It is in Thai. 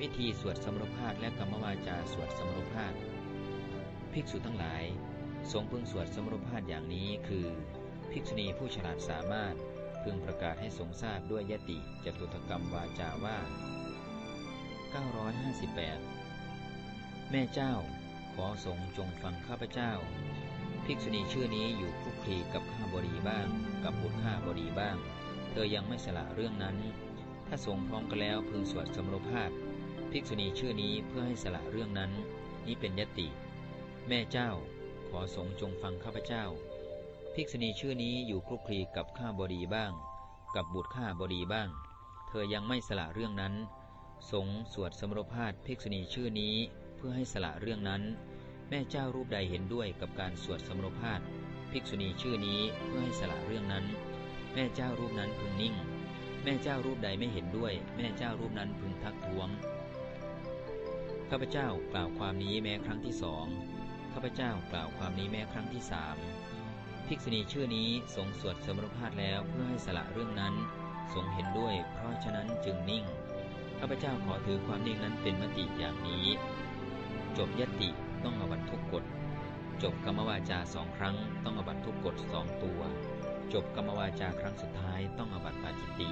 วิธีสวดสมรภาสและกรรมวาจาสวดสมรภาสภิกษุทั้งหลายทรงพึงสวดสมรภาสอย่างนี้คือ ภิกษุณีผู้ฉลาดสามารถพึงประกาศให้สงทราบด้วยยติจตุถกรรมวาจาว่า 958 แม่เจ้า ขอสงจงฟังข้าพเจ้า ภิกษุณีชื่อนี้อยู่คลุกคลีกับข้าบดีบ้าง กับบุตรข้าบดีบ้าง เธอยังไม่สละเรื่องนั้น ถ้าสงพร้อมกันแล้วพึงสวดสมรภาพ ภิกษุณีชื่อนี้เพื่อให้สละเรื่องนั้น นี้เป็นยติ แม่เจ้า ขอสงจงฟังข้าพเจ้า ภิกษุณีชื่อนี้อยู่คลุกคลีกับข้าบดีบ้าง กับบุตรข้าบดีบ้าง เธอยังไม่สละเรื่องนั้น สงสวดสมรภาพภิกษุณีชื่อนี้เพื่อให้สละเรื่องนั้น แม่เจ้ารูปใดเห็นด้วยกับการสวดสมรภาพภิกษุณีชื่อนี้เพื่อให้สละเรื่องนั้น แม่เจ้ารูปนั้นพึงนิ่ง แม่เจ้ารูปใดไม่เห็นด้วย แม่เจ้ารูปนั้นพึงทักท้วง ข้าพเจ้ากล่าวความนี้แม้ครั้งที่สองข้าพเจ้ากล่าวความนี้แม้ครั้งที่สามภิกษุณีชื่อนี้ทรงสวดสมรภาพแล้วเพื่อให้สละเรื่องนั้นทรงเห็นด้วย เพราะฉะนั้นจึงนิ่งข้าพเจ้าขอถือความนิ่งนั้นเป็นมติอย่างนี้ จบยติต้องอบัตทุกกฎจบกรรมวาจาสองครั้ง ต้องอบัตทุกกฎสองตัว จบกรรมวาจาครั้งสุดท้ายต้องอบัตปาจิตตี